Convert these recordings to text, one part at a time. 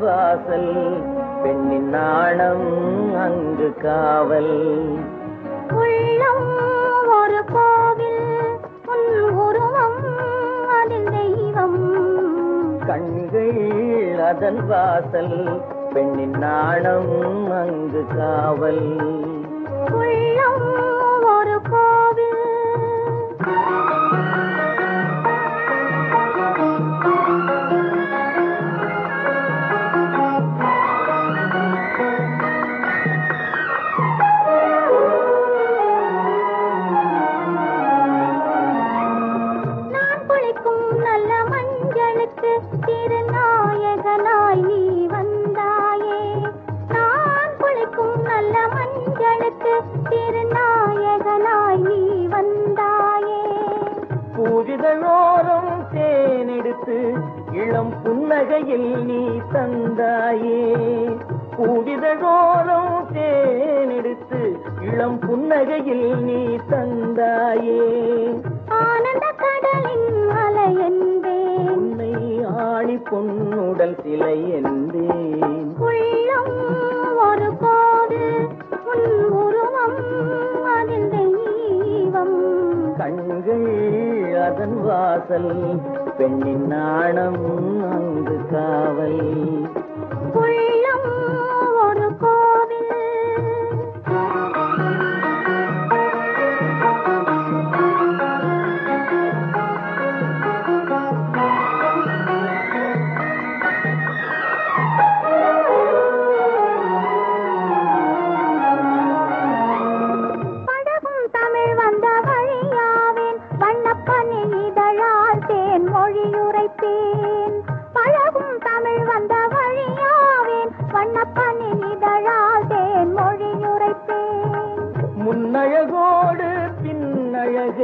வாசல் பெண்ணின் நாணம் அங்கு காவல். உள்ளம் ஒரு கோவில் உன் உருவம் அதில் தெய்வம். கண்கள் அதன் வாசல் பெண்ணின் நாணம் அங்கு காவல். உள்ளம் திருநாயகனாய் நீ வந்தாயே. நான் குளிக்கும் நல்ல மஞ்சளுக்கு திருநாயகனாய் நீ வந்தாயே பூவிதழோரம் தேனெடுத்து இளம் புன்னகையில் நீ தந்தாயே. பூவிதழோரம் தேனெடுத்து இளம் புன்னகையில் நீ தந்தாயே. ஆணி பொன்னுடல் சிலை என்பேன். உள்ளம் ஒரு உன் உருவம் அதில் தெய்வம். கண்கள் அதன் வாசல் பெண்ணின் நாணம் அங்கு காவல்.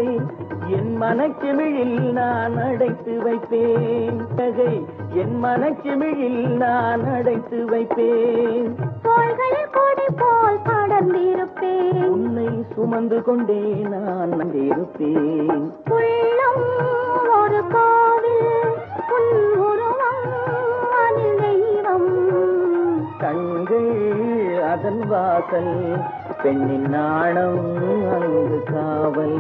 பின்னழகை என் மனக்கிமிழில் நான் அடைத்து வைப்பேன். அழகை என் மனக்கிமிழில் நான் அடைத்து வைப்பேன். தோள்களில் கொடி போல் படர்ந்திருப்பேன். உன்னை சுமந்து கொண்டே நான் இருப்பேன் உள்ளம் ஒரு கோவில் உன் உருவம் வாசல் பெண்ணின் நாணம் அங்கு காவல்.